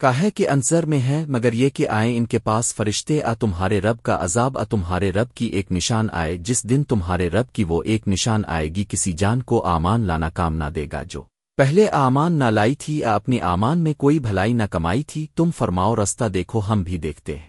کا کہ انصر میں ہے، مگر یہ کہ آئیں ان کے پاس فرشتے، آ تمہارے رب کا عذاب، آ تمہارے رب کی ایک نشان آئے، جس دن تمہارے رب کی وہ ایک نشان آئے گی، کسی جان کو آمان لانا کام نہ دے گا جو پہلے آمان نہ لائی تھی، آ اپنی آمان میں کوئی بھلائی نہ کمائی تھی، تم فرماؤ، رستہ دیکھو، ہم بھی دیکھتے ہیں۔